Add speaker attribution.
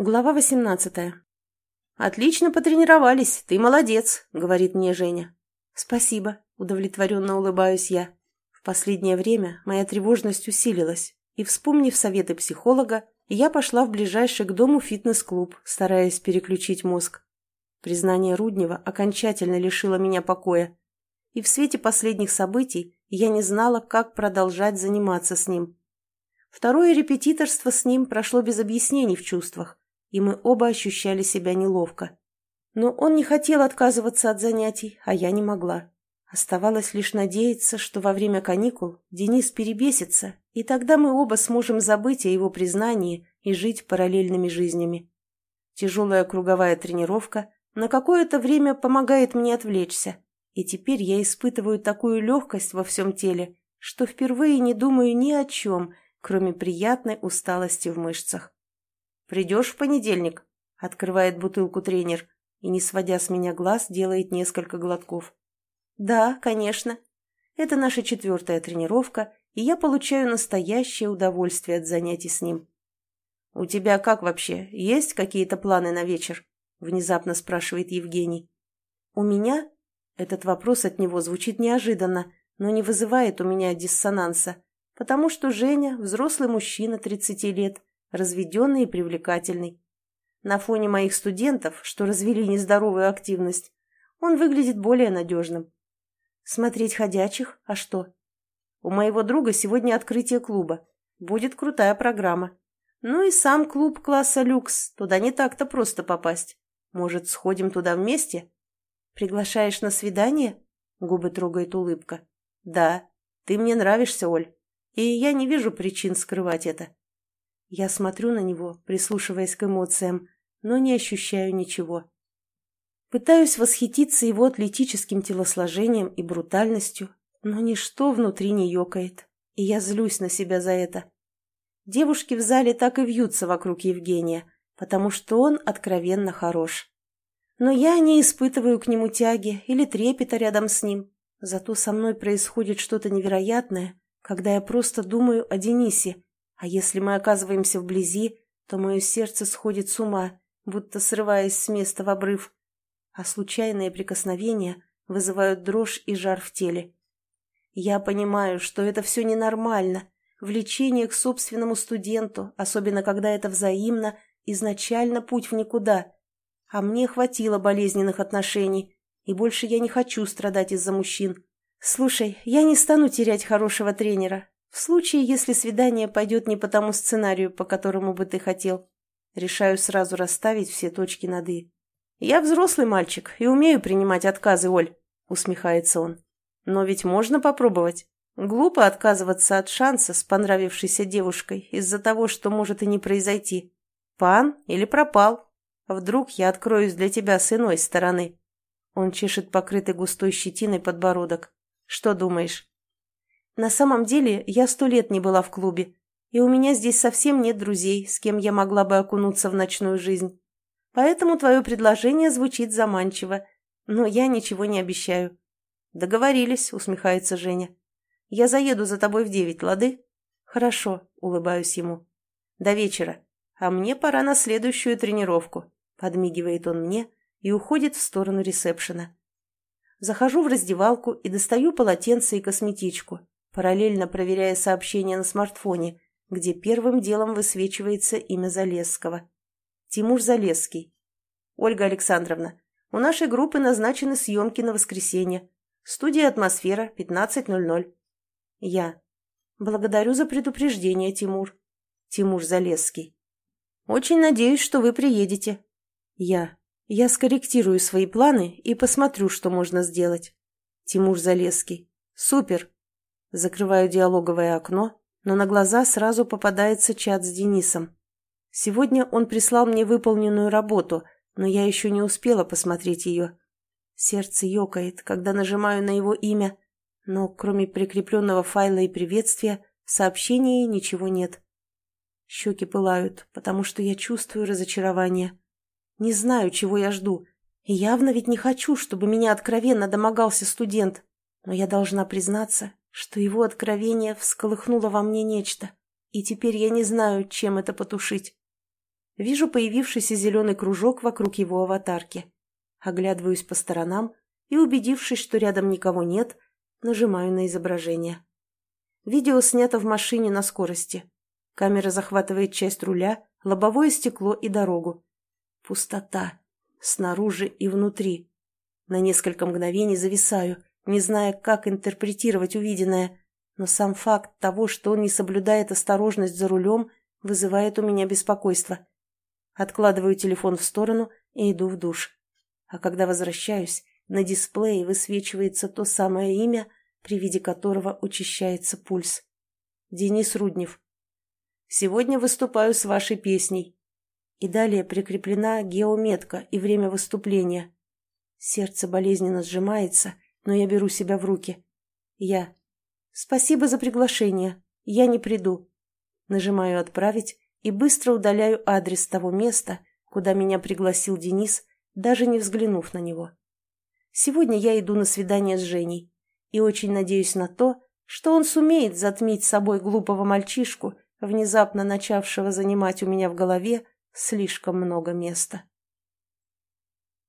Speaker 1: Глава восемнадцатая. «Отлично потренировались, ты молодец», — говорит мне Женя. «Спасибо», — удовлетворенно улыбаюсь я. В последнее время моя тревожность усилилась, и, вспомнив советы психолога, я пошла в ближайший к дому фитнес-клуб, стараясь переключить мозг. Признание Руднева окончательно лишило меня покоя, и в свете последних событий я не знала, как продолжать заниматься с ним. Второе репетиторство с ним прошло без объяснений в чувствах, и мы оба ощущали себя неловко. Но он не хотел отказываться от занятий, а я не могла. Оставалось лишь надеяться, что во время каникул Денис перебесится, и тогда мы оба сможем забыть о его признании и жить параллельными жизнями. Тяжелая круговая тренировка на какое-то время помогает мне отвлечься, и теперь я испытываю такую легкость во всем теле, что впервые не думаю ни о чем, кроме приятной усталости в мышцах. «Придешь в понедельник?» — открывает бутылку тренер и, не сводя с меня глаз, делает несколько глотков. «Да, конечно. Это наша четвертая тренировка, и я получаю настоящее удовольствие от занятий с ним». «У тебя как вообще? Есть какие-то планы на вечер?» — внезапно спрашивает Евгений. «У меня?» Этот вопрос от него звучит неожиданно, но не вызывает у меня диссонанса, потому что Женя – взрослый мужчина 30 лет, разведенный и привлекательный. На фоне моих студентов, что развели нездоровую активность, он выглядит более надежным. Смотреть ходячих? А что? У моего друга сегодня открытие клуба. Будет крутая программа. Ну и сам клуб класса люкс. Туда не так-то просто попасть. Может, сходим туда вместе? Приглашаешь на свидание? Губы трогает улыбка. Да, ты мне нравишься, Оль. И я не вижу причин скрывать это. Я смотрю на него, прислушиваясь к эмоциям, но не ощущаю ничего. Пытаюсь восхититься его атлетическим телосложением и брутальностью, но ничто внутри не ёкает, и я злюсь на себя за это. Девушки в зале так и вьются вокруг Евгения, потому что он откровенно хорош. Но я не испытываю к нему тяги или трепета рядом с ним, зато со мной происходит что-то невероятное, когда я просто думаю о Денисе, а если мы оказываемся вблизи, то мое сердце сходит с ума, будто срываясь с места в обрыв, а случайные прикосновения вызывают дрожь и жар в теле. Я понимаю, что это все ненормально. Влечение к собственному студенту, особенно когда это взаимно, изначально путь в никуда. А мне хватило болезненных отношений, и больше я не хочу страдать из-за мужчин. Слушай, я не стану терять хорошего тренера, в случае, если свидание пойдет не по тому сценарию, по которому бы ты хотел, решаю сразу расставить все точки над «и». «Я взрослый мальчик и умею принимать отказы, Оль», — усмехается он. «Но ведь можно попробовать. Глупо отказываться от шанса с понравившейся девушкой из-за того, что может и не произойти. Пан или пропал. Вдруг я откроюсь для тебя с иной стороны». Он чешет покрытый густой щетиной подбородок. «Что думаешь?» На самом деле я сто лет не была в клубе, и у меня здесь совсем нет друзей, с кем я могла бы окунуться в ночную жизнь. Поэтому твое предложение звучит заманчиво, но я ничего не обещаю. Договорились, усмехается Женя. Я заеду за тобой в девять, лады? Хорошо, улыбаюсь ему. До вечера. А мне пора на следующую тренировку. Подмигивает он мне и уходит в сторону ресепшена. Захожу в раздевалку и достаю полотенце и косметичку, параллельно проверяя сообщение на смартфоне, где первым делом высвечивается имя Залесского. Тимур Залесский. Ольга Александровна, у нашей группы назначены съемки на воскресенье. Студия «Атмосфера», 15.00. Я. Благодарю за предупреждение, Тимур. Тимур Залесский. Очень надеюсь, что вы приедете. Я. Я скорректирую свои планы и посмотрю, что можно сделать. Тимур Залесский. Супер. Закрываю диалоговое окно, но на глаза сразу попадается чат с Денисом. Сегодня он прислал мне выполненную работу, но я еще не успела посмотреть ее. Сердце ёкает, когда нажимаю на его имя, но кроме прикрепленного файла и приветствия в сообщении ничего нет. Щеки пылают, потому что я чувствую разочарование. Не знаю, чего я жду. Явно ведь не хочу, чтобы меня откровенно домогался студент. Но я должна признаться, что его откровение всколыхнуло во мне нечто, и теперь я не знаю, чем это потушить. Вижу появившийся зеленый кружок вокруг его аватарки. Оглядываюсь по сторонам и, убедившись, что рядом никого нет, нажимаю на изображение. Видео снято в машине на скорости. Камера захватывает часть руля, лобовое стекло и дорогу. Пустота. Снаружи и внутри. На несколько мгновений зависаю, не зная, как интерпретировать увиденное, но сам факт того, что он не соблюдает осторожность за рулем, вызывает у меня беспокойство. Откладываю телефон в сторону и иду в душ. А когда возвращаюсь, на дисплее высвечивается то самое имя, при виде которого учащается пульс. Денис Руднев. Сегодня выступаю с вашей песней. И далее прикреплена геометка и время выступления. Сердце болезненно сжимается, но я беру себя в руки. Я. Спасибо за приглашение. Я не приду. Нажимаю «Отправить» и быстро удаляю адрес того места, куда меня пригласил Денис, даже не взглянув на него. Сегодня я иду на свидание с Женей и очень надеюсь на то, что он сумеет затмить собой глупого мальчишку, внезапно начавшего занимать у меня в голове слишком много места.